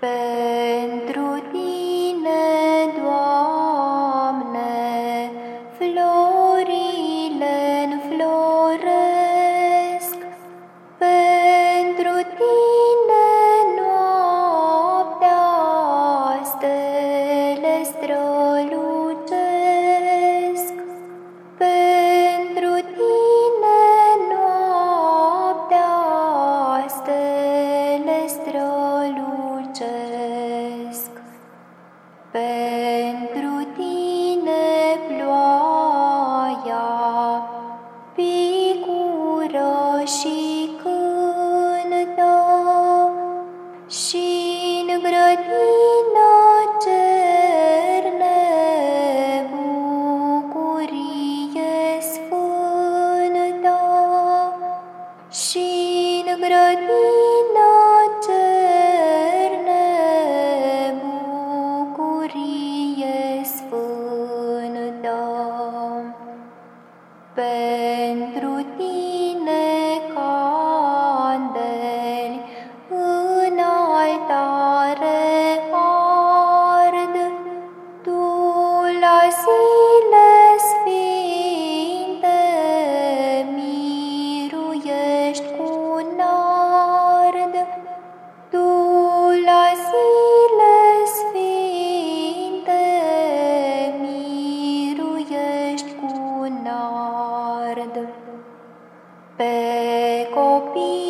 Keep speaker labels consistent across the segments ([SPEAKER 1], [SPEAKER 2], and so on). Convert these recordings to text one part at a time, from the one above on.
[SPEAKER 1] But pentru tine altare ard, tu la zile sfinte miruiești cu nard, tu la zile sfinte miruiești cu nard. Pe copii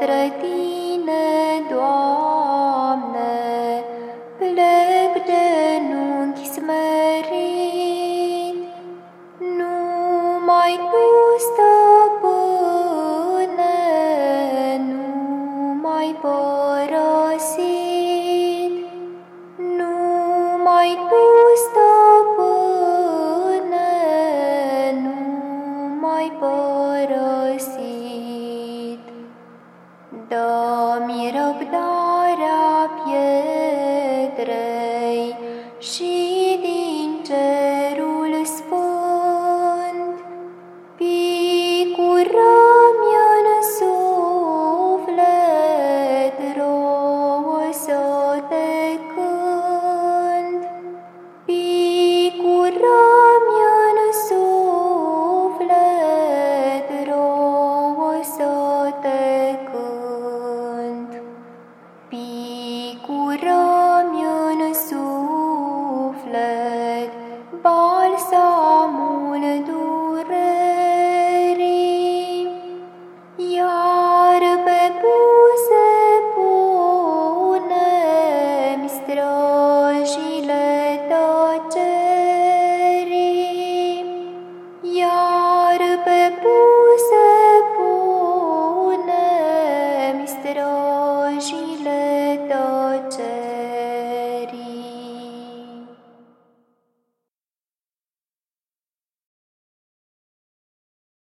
[SPEAKER 1] Către tine, Doamne, plec genunchi smerit, numai Tu, stăpâne, nu mai părăsit, numai Tu, Dă-mi răbdarea pietrei și